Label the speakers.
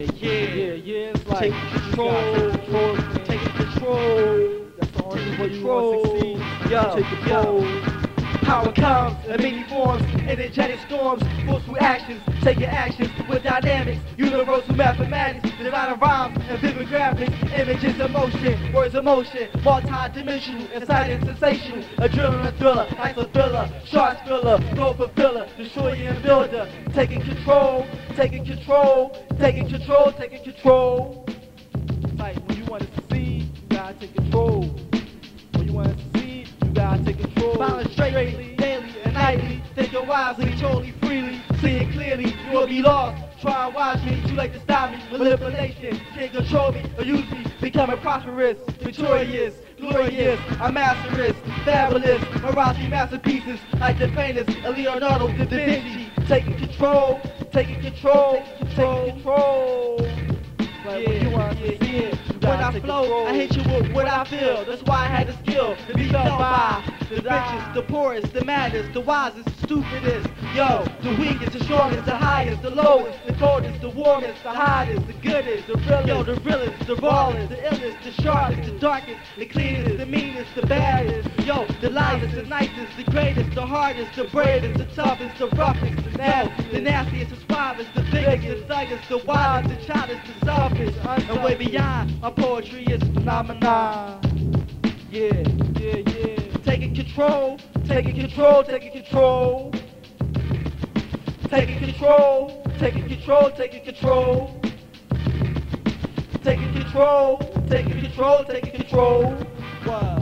Speaker 1: Yeah,
Speaker 2: Yeah, yeah, it's like
Speaker 1: Take control.
Speaker 2: gotta take control,
Speaker 1: control.
Speaker 2: That's the only
Speaker 1: Take
Speaker 2: way you
Speaker 1: control.
Speaker 2: want to succeed.
Speaker 1: Yo,
Speaker 2: take control.
Speaker 1: Power comes in many forms, energetic storms, forceful actions, taking actions with dynamics, universal mathematics, of rhymes and vivid graphics, images motion, words of motion, multi-dimensional, exciting, sensational, adrenaline thriller, a thriller, shark thriller, goal fulfiller, destroyer and builder, taking control, taking control, taking control, taking control.
Speaker 2: Like when you want to succeed, you gotta take control. When you want to succeed, you gotta take control.
Speaker 1: Balance straightly, daily and nightly. Thinking wisely, totally freely. Seeing clearly, you will be lost. Try and watch me, too late to stop me. Manipulation can't control me or use me. Becoming prosperous, victorious, glorious. I'm masterous, fabulous. Marathi masterpieces like the famous Leonardo da Vinci. Taking control, taking control, taking control. I flow. I hit you with what I feel. That's why I had the skill to be felt by the richest, the poorest, the maddest, the wisest, the stupidest. Yo, the weakest, the strongest, the highest, the lowest, the coldest, the warmest, the hottest, the goodest, the realest. Yo, the realest, the rawest, the illest, the sharpest, the darkest, the cleanest, the meanest, the baddest. Yo, the loudest, the nicest, the greatest, the hardest, the bravest, the toughest, the roughest, the nastiest, the nastiest, the suavest, the biggest, the thuggest, the wildest, the childish, the selfish, and way beyond. My poetry is phenomenon. Yeah,
Speaker 2: Yeah, yeah.
Speaker 1: taking control, taking control, taking control. Taking control, taking control, taking control. Taking control, taking control, taking control.
Speaker 2: Wow.